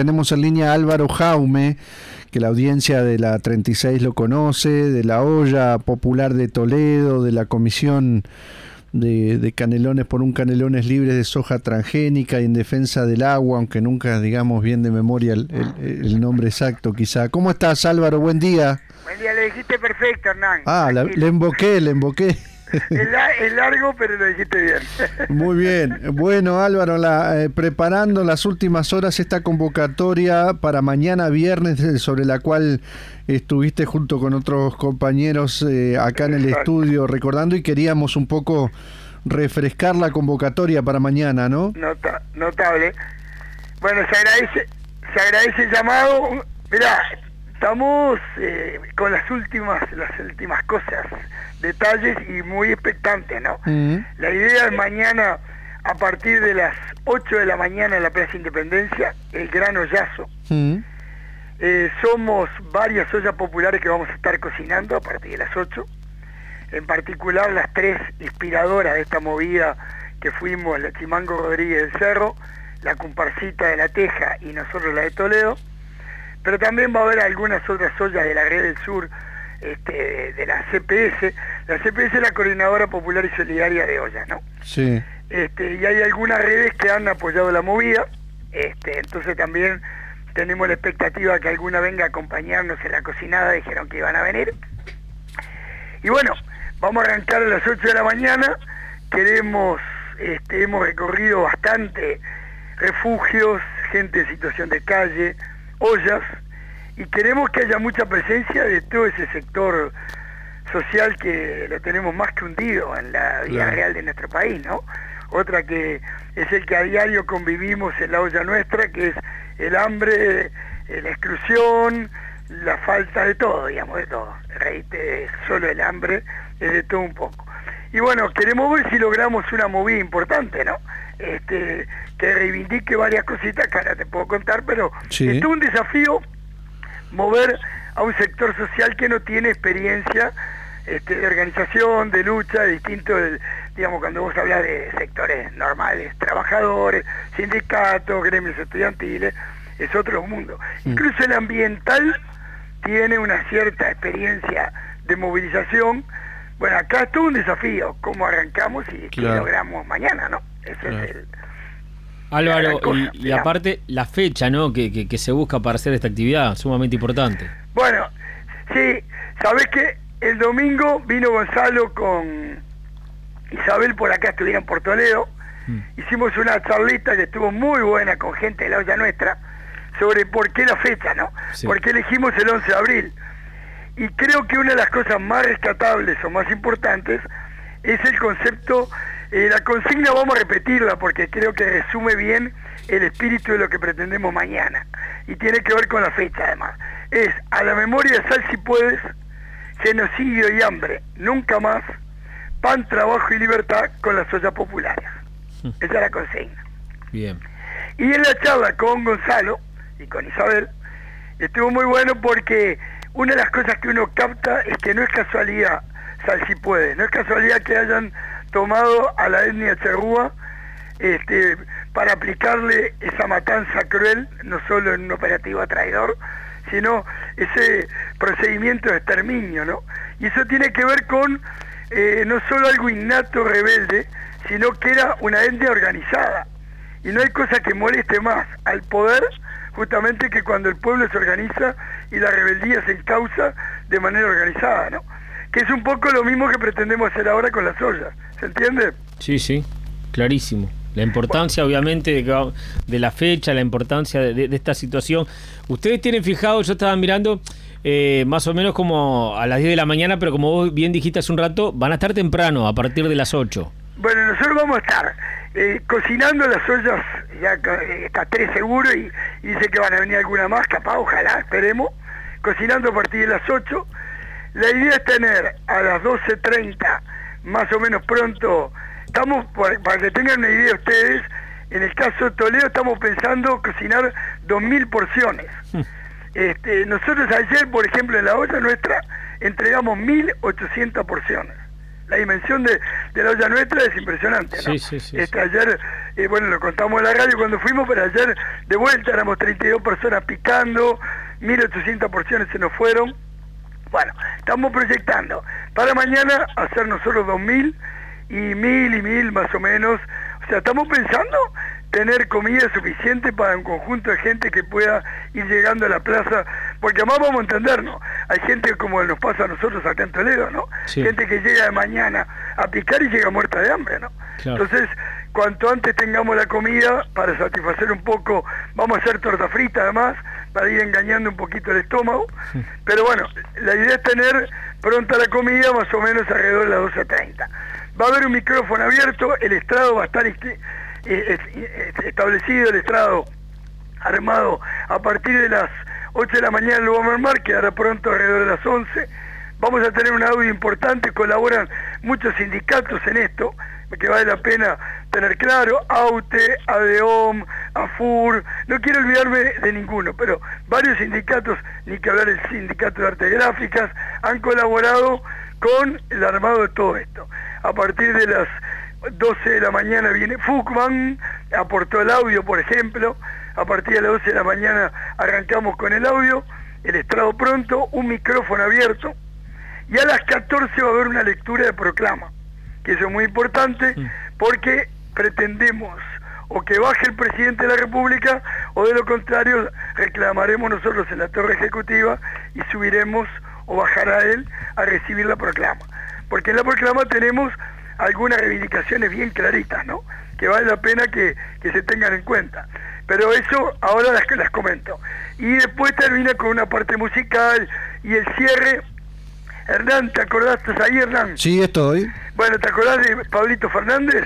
tenemos en línea a Álvaro Jaume, que la audiencia de la 36 lo conoce, de la olla popular de Toledo, de la comisión de, canelones por un canelones libres de soja transgénica y en defensa del agua, aunque nunca digamos bien de memoria el, nombre exacto quizá. ¿Cómo estás Álvaro? Buen día. Buen día, le dijiste perfecto Hernán. Ah, le invoqué, le invoqué. Es, largo, pero lo dijiste bien. Muy bien. Bueno, Álvaro, la, eh, preparando las últimas horas esta convocatoria para mañana viernes, eh, sobre la cual estuviste junto con otros compañeros eh, acá en el estudio recordando y queríamos un poco refrescar la convocatoria para mañana, ¿no? notable. Bueno, se agradece, se agradece el llamado. Mirá, Estamos eh, con las últimas, las últimas cosas, detalles y muy expectantes, ¿no? Mm. La idea es mañana, a partir de las 8 de la mañana en la Plaza Independencia, el gran hoyazo. Mm. Eh, somos varias ollas populares que vamos a estar cocinando a partir de las 8. En particular las tres inspiradoras de esta movida que fuimos la Chimango Rodríguez del Cerro, la Comparsita de la Teja y nosotros la de Toledo pero también va a haber algunas otras ollas de la red del sur, este, de la CPS. La CPS es la Coordinadora Popular y Solidaria de Ollas, ¿no? Sí. Este, y hay algunas redes que han apoyado la movida, este, entonces también tenemos la expectativa que alguna venga a acompañarnos en la cocinada, dijeron que iban a venir. Y bueno, vamos a arrancar a las 8 de la mañana, queremos, este, hemos recorrido bastante refugios, gente en situación de calle, ollas y queremos que haya mucha presencia de todo ese sector social que lo tenemos más que hundido en la vida real de nuestro país, ¿no? Otra que es el que a diario convivimos en la olla nuestra, que es el hambre, eh, la exclusión, la falta de todo, digamos, de todo. Reíte, solo el hambre, es de todo un poco. Y bueno, queremos ver si logramos una movida importante, ¿no? Este, que reivindique varias cositas que ahora te puedo contar, pero es un desafío mover a un sector social que no tiene experiencia este, de organización, de lucha, distinto, digamos, cuando vos hablas de sectores normales, trabajadores, sindicatos, gremios estudiantiles, es otro mundo. Mm. Incluso el ambiental tiene una cierta experiencia de movilización. Bueno, acá es todo un desafío, cómo arrancamos y qué logramos mañana, ¿no? Ese es el Álvaro, y, aparte la fecha ¿no? Que, que, se busca para hacer esta actividad, sumamente importante. Bueno, sí, sabes que el domingo vino Gonzalo con Isabel por acá, estuvieron por Toledo, mm. hicimos una charlita que estuvo muy buena con gente de la olla nuestra, sobre por qué la fecha, ¿no? Por qué elegimos el 11 de abril. Y creo que una de las cosas más rescatables o más importantes es el concepto eh, la consigna vamos a repetirla porque creo que resume bien el espíritu de lo que pretendemos mañana. Y tiene que ver con la fecha además. Es a la memoria de sal si puedes, genocidio y hambre, nunca más, pan, trabajo y libertad con las ollas populares. Esa es la consigna. Bien. Y en la charla con Gonzalo y con Isabel, estuvo muy bueno porque una de las cosas que uno capta es que no es casualidad, sal si puede, no es casualidad que hayan tomado a la etnia charrúa este, para aplicarle esa matanza cruel, no solo en un operativo traidor, sino ese procedimiento de exterminio, ¿no? Y eso tiene que ver con eh, no solo algo innato rebelde, sino que era una etnia organizada. Y no hay cosa que moleste más al poder justamente que cuando el pueblo se organiza y la rebeldía se encausa de manera organizada, ¿no? Que es un poco lo mismo que pretendemos hacer ahora con las ollas. ¿Se entiende? Sí, sí, clarísimo. La importancia, obviamente, de, de, la fecha, la importancia de, esta situación. Ustedes tienen fijado, yo estaba mirando, eh, más o menos como a las 10 de la mañana, pero como vos bien dijiste hace un rato, van a estar temprano, a partir de las 8. Bueno, nosotros vamos a estar eh, cocinando las ollas, ya eh, está tres seguro y, y, dice que van a venir alguna más, capaz, ojalá, esperemos. Cocinando a partir de las 8. La idea es tener a las 12.30 más o menos pronto. Estamos, para que tengan una idea ustedes, en el caso de Toledo estamos pensando cocinar 2.000 porciones. Este, nosotros ayer, por ejemplo, en la olla nuestra, entregamos 1.800 porciones. la dimensión de, de la olla nuestra es impresionante. ¿no? Sí, sí, sí, Este, ayer, eh, bueno, lo contamos en la radio cuando fuimos, pero ayer de vuelta éramos 32 personas picando, 1.800 porciones se nos fueron. Bueno, estamos proyectando para mañana hacer nosotros 2.000 y 1.000 y 1.000 más o menos. O sea, estamos pensando tener comida suficiente para un conjunto de gente que pueda ir llegando a la plaza, porque además vamos a entendernos, hay gente como nos pasa a nosotros acá en Toledo, ¿no? Sí. Gente que llega de mañana a picar y llega muerta de hambre, ¿no? Claro. Entonces, cuanto antes tengamos la comida para satisfacer un poco, vamos a hacer torta frita además, para ir engañando un poquito el estómago, pero bueno, la idea es tener pronta la comida más o menos alrededor de las 12.30. Va a haber un micrófono abierto, el estrado va a estar este- eh, eh, establecido, el estrado armado a partir de las 8 de la mañana lo vamos a armar, quedará pronto alrededor de las 11. Vamos a tener un audio importante, colaboran muchos sindicatos en esto, que vale la pena tener claro, AUTE, ADEOM, AFUR, no quiero olvidarme de ninguno, pero varios sindicatos, ni que hablar del Sindicato de Artes Gráficas, han colaborado con el armado de todo esto. A partir de las 12 de la mañana viene Fukman, aportó el audio, por ejemplo. A partir de las 12 de la mañana arrancamos con el audio, el estrado pronto, un micrófono abierto. Y a las 14 va a haber una lectura de proclama, que eso es muy importante porque pretendemos o que baje el presidente de la República o de lo contrario reclamaremos nosotros en la torre ejecutiva y subiremos o bajará él a recibir la proclama. Porque en la proclama tenemos algunas reivindicaciones bien claritas, ¿no? Que vale la pena que, que se tengan en cuenta. Pero eso ahora las, las comento. Y después termina con una parte musical y el cierre. Hernán, ¿te acordás? ¿Estás ahí, Hernán? Sí, estoy. Bueno, ¿te acordás de Pablito Fernández?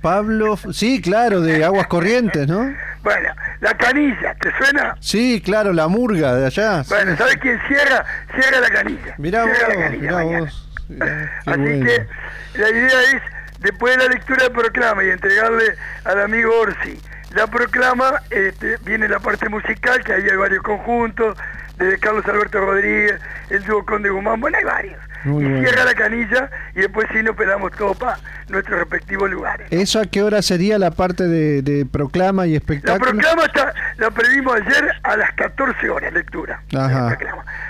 Pablo, sí, claro, de Aguas Corrientes, ¿no? Bueno, la canilla, ¿te suena? Sí, claro, la murga de allá. Bueno, ¿sabes quién cierra? Cierra la canilla. Mirá vos, Cierra la canilla mirá vos. Así bueno. que la idea es, después de la lectura del proclama y entregarle al amigo Orsi la proclama, este, viene la parte musical, que ahí hay varios conjuntos, desde Carlos Alberto Rodríguez, el dúo Conde Guzmán, bueno, hay varios. Muy y cierra la canilla y después sí nos pelamos todo para nuestros respectivos lugares. ¿Eso a qué hora sería la parte de, de proclama y La espectáculo? proclama está, la previmos ayer a las 14 horas, lectura. la Ajá.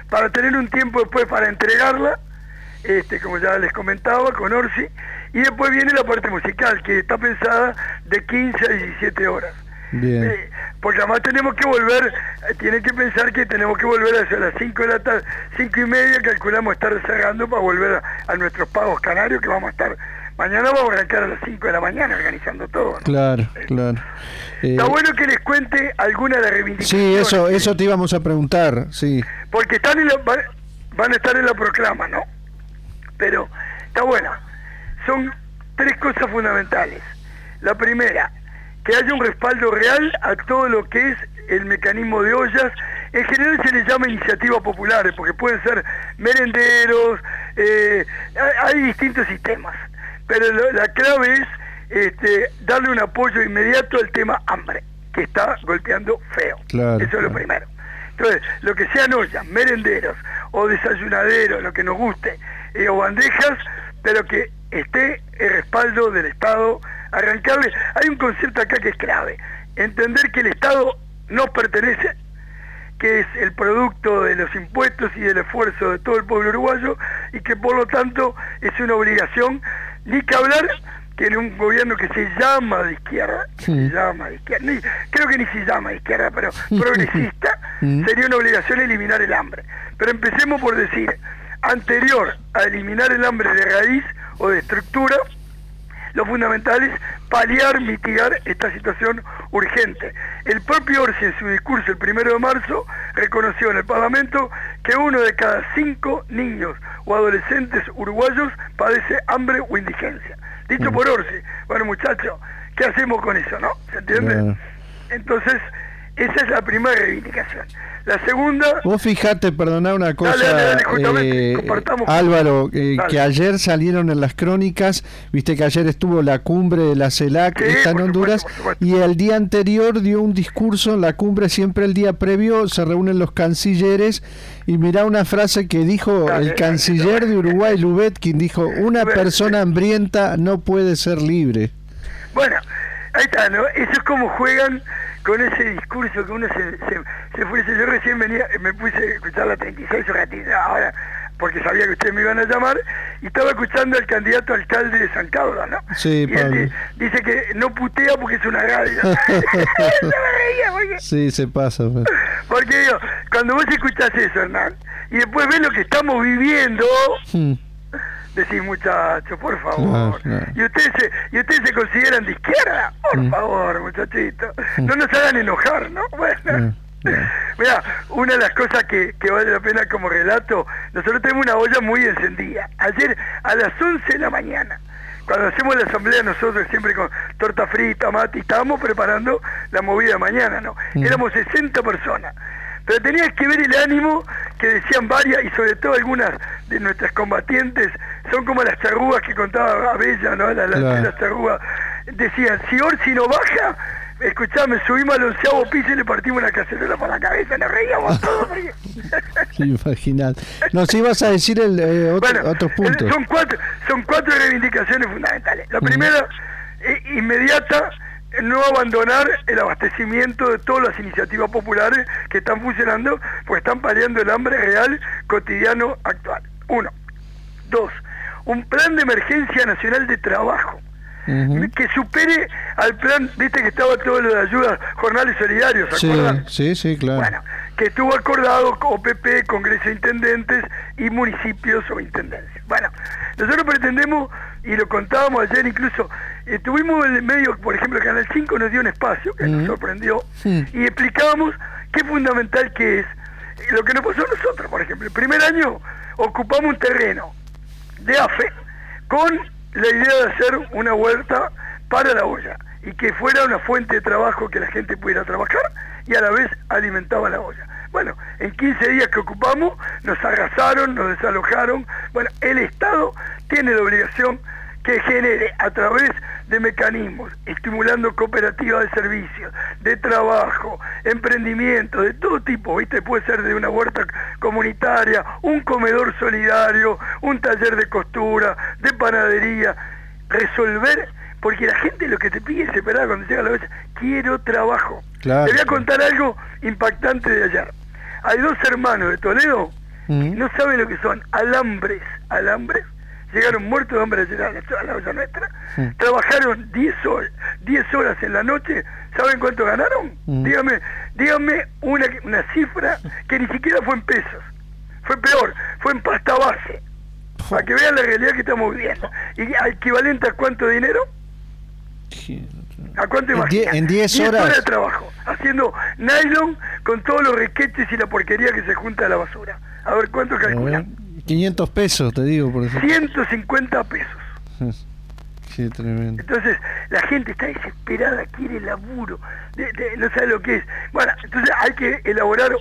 Para tener un tiempo después para entregarla, este, como ya les comentaba, con Orsi, y después viene la parte musical, que está pensada de 15 a 17 horas. Bien. Eh, porque además tenemos que volver, eh, tienen que pensar que tenemos que volver hacia las 5 de la tarde, 5 y media, calculamos estar cerrando para volver a, a nuestros pagos canarios, que vamos a estar, mañana vamos a arrancar a las 5 de la mañana organizando todo. ¿no? Claro, claro. Eh, Está bueno que les cuente alguna de las reivindicaciones. sí, eso, eso te íbamos a preguntar, sí. Porque están en la- van, van a estar en la proclama, ¿no? Pero está bueno. Son tres cosas fundamentales. La primera, que haya un respaldo real a todo lo que es el mecanismo de ollas. En general se les llama iniciativas populares, porque pueden ser merenderos, eh, hay, distintos sistemas. Pero lo- la clave es este, darle un apoyo inmediato al tema hambre, que está golpeando feo. Claro, Eso es lo primero. Entonces, lo que sean ollas, merenderos o desayunaderos, lo que nos guste, eh, o bandejas, pero que esté el respaldo del Estado, arrancarle. Hay un concepto acá que es clave, entender que el Estado nos pertenece, que es el producto de los impuestos y del esfuerzo de todo el pueblo uruguayo, y que por lo tanto es una obligación, ni que hablar que en un gobierno que se llama de izquierda, Sí. se llama de izquierda, ni- creo que ni se llama de izquierda, pero progresista, Mm. sería una obligación eliminar el hambre. Pero empecemos por decir, anterior a eliminar el hambre de raíz o de estructura, lo fundamental es paliar, mitigar esta situación urgente. El propio Orsi en su discurso el primero de marzo reconoció en el Parlamento que uno de cada cinco niños o adolescentes uruguayos padece hambre o indigencia. Dicho por Orsi, bueno muchachos, ¿qué hacemos con eso, no? ¿Se entiende? Entonces, Esa es la primera reivindicación. La segunda... Vos fijate, perdoná una cosa, Dale, eh. Álvaro, eh, que ayer salieron en las crónicas, viste que ayer estuvo la cumbre de la CELAC, Sí, está en Honduras, supuesto, por supuesto. y el día anterior dio un discurso en la cumbre, siempre el día previo, se reúnen los cancilleres, y mirá una frase que dijo Dale, el canciller de Uruguay, Lubetkin, dijo, una persona hambrienta no puede ser libre. Bueno, ahí está, ¿no? Eso es como juegan con ese discurso que uno se, se, se fue. Yo recién venía, me puse a escuchar la 36 un ratito ahora, porque sabía que ustedes me iban a llamar, y estaba escuchando al candidato alcalde de San Carlos, ¿no? Sí, y él Pablo. di- dice que no putea porque es una radio. Yo me reía porque, Sí, se pasa. pues. porque digo, cuando vos escuchás eso, Hernán, y después ves lo que estamos viviendo, Hmm. Decís muchachos, por favor. Claro, claro. ¿Y ustedes se, y ustedes se consideran de izquierda? Por Mm. favor, muchachitos. No nos hagan enojar, ¿no? Bueno. Mira, una de las cosas que, que vale la pena como relato, nosotros tenemos una olla muy encendida. Ayer a las 11 de la mañana, cuando hacemos la asamblea nosotros siempre con torta frita, mate, y estábamos preparando la movida de mañana, ¿no? Mm. Éramos 60 personas. Pero tenías que ver el ánimo que decían varias y sobre todo algunas de nuestras combatientes, son como las charrúas que contaba Abella, ¿no? Las, las- Claro. las charrúas. Decían, si Orsi no baja, escuchame, subimos al onceavo piso y le partimos una cacerola por la cabeza, nos reíamos todos. Imaginad. Nos ibas a decir el, eh, otro- bueno, otros puntos. son cuatro, son cuatro reivindicaciones fundamentales. La primera, eh, inmediata, no abandonar el abastecimiento de todas las iniciativas populares que están funcionando, pues están paliando el hambre real cotidiano actual. Uno. Dos, un plan de emergencia nacional de trabajo que supere al plan, viste que estaba todo lo de ayudas, jornales solidarios, ¿se Sí, sí, sí, claro. Bueno, que estuvo acordado con OPP, Congreso de Intendentes y municipios o intendencias. Bueno, nosotros pretendemos, y lo contábamos ayer incluso, eh, tuvimos el medio, por ejemplo, Canal 5 nos dio un espacio que nos sorprendió, y explicábamos qué fundamental que es eh, lo que nos pasó a nosotros, por ejemplo. El primer año ocupamos un terreno de AFE con la idea de hacer una huerta para la olla y que fuera una fuente de trabajo que la gente pudiera trabajar y a la vez alimentaba la olla. Bueno, en 15 días que ocupamos nos arrasaron, nos desalojaron. Bueno, el Estado tiene la obligación que genere a través de mecanismos, estimulando cooperativas de servicios, de trabajo, emprendimiento, de todo tipo, ¿viste? Puede ser de una huerta comunitaria, un comedor solidario, un taller de costura, de panadería, resolver, porque la gente lo que te pide es esperar cuando llega la vez, quiero trabajo. Claro. Te voy a contar algo impactante de ayer. Hay dos hermanos de Toledo Mm. no saben lo que son alambres, alambres, llegaron muertos de hambre a la, a la olla nuestra, Sí. trabajaron 10 horas, 10 horas en la noche, ¿saben cuánto ganaron? Mm. Dígame, dígame una, una cifra que ni siquiera fue en pesos, fue peor, fue en pasta base, para que vean la realidad que estamos viviendo. ¿Y equivalente a cuánto dinero? ¿A cuánto En imaginas? en 10 horas. de trabajo, haciendo nylon con todos los requeches y la porquería que se junta de la basura. A ver, ¿cuánto A calculan? 500 pesos, te digo, por eso. 150 pesos. Sí, tremendo. Entonces, la gente está desesperada, quiere laburo, de- de- no sabe lo que es. Bueno, entonces hay que elaborar,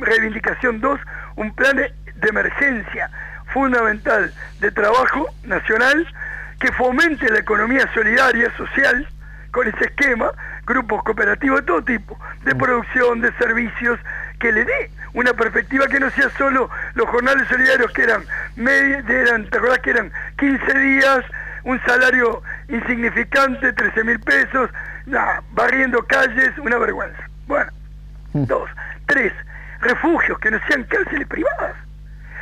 reivindicación 2, un plan de, de emergencia fundamental de trabajo nacional que fomente la economía solidaria, social, con ese esquema, grupos cooperativos de todo tipo, de producción, de servicios, que le dé una perspectiva que no sea solo los jornales solidarios que eran, eran ¿te acordás que eran 15 días, un salario insignificante, 13 mil pesos, nada, barriendo calles, una vergüenza. Bueno, Mm. dos, tres, refugios que no sean cárceles privadas.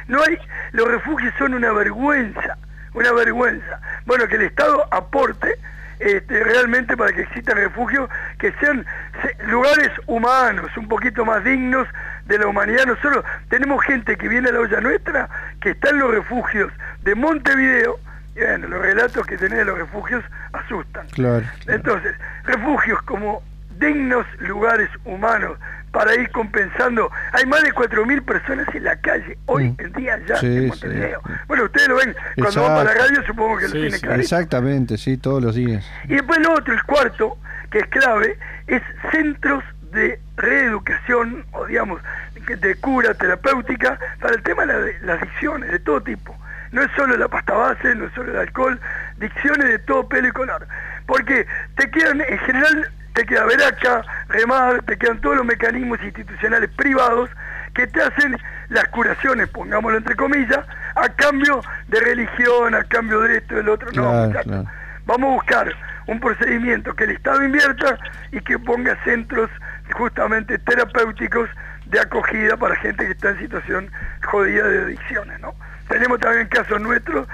No hay, los refugios son una vergüenza, una vergüenza. Bueno, que el Estado aporte este, realmente para que existan refugios que sean se- lugares humanos, un poquito más dignos de la humanidad. Nosotros tenemos gente que viene a la olla nuestra, que está en los refugios de Montevideo, y bueno, los relatos que tenés de los refugios asustan. Claro. claro. Entonces, refugios como dignos lugares humanos para ir compensando. Hay más de 4.000 personas en la calle hoy Mm. en día ya Sí, en Montevideo. sí. Bueno, ustedes lo ven cuando van para la Exacto. radio, supongo que lo Sí, tienen sí. claro. Exactamente, sí, todos los días. Y después lo otro, el cuarto, que es clave, es centros de reeducación, o digamos, de cura terapéutica para el tema de las adicciones de todo tipo. No es solo la pasta base, no es solo el alcohol, dicciones de todo pelo y color. Porque te quedan, en general, te queda veraca, remar, te quedan todos los mecanismos institucionales privados que te hacen las curaciones, pongámoslo entre comillas, a cambio de religión, a cambio de esto, del otro. no, Vamos a buscar un procedimiento que el Estado invierta y que ponga centros justamente terapéuticos de acogida para gente que está en situación jodida de adicciones, ¿no? Tenemos también casos nuestros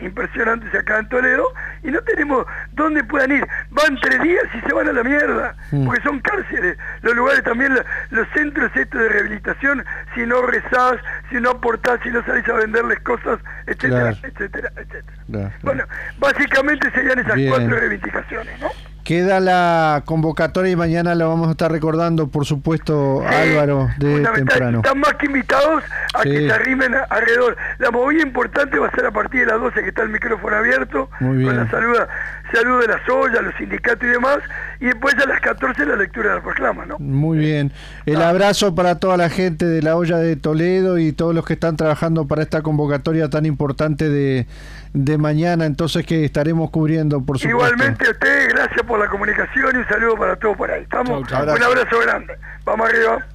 impresionantes acá en Toledo y no tenemos dónde puedan ir. Van tres días y se van a la mierda, mm. porque son cárceles. Los lugares también, los centros estos de rehabilitación, si no rezás, si no aportás, si no salís a venderles cosas, etcétera, etcétera, etcétera. Bueno, básicamente serían esas cuatro reivindicaciones, ¿no? Queda la convocatoria y mañana la vamos a estar recordando, por supuesto, Álvaro, de temprano. Están más que invitados a que se arrimen alrededor. La movida importante va a ser a partir de las 12 que está el micrófono abierto, con la saluda, saludo de las ollas, los sindicatos y demás, y después a las 14 la lectura de la proclama, ¿no? Muy bien. El ah. abrazo para toda la gente de la olla de Toledo y todos los que están trabajando para esta convocatoria tan importante de, de mañana, entonces que estaremos cubriendo, por supuesto. Igualmente a usted, gracias por la comunicación y un saludo para todos por ahí. ¿Estamos? Un abrazo grande. Vamos arriba.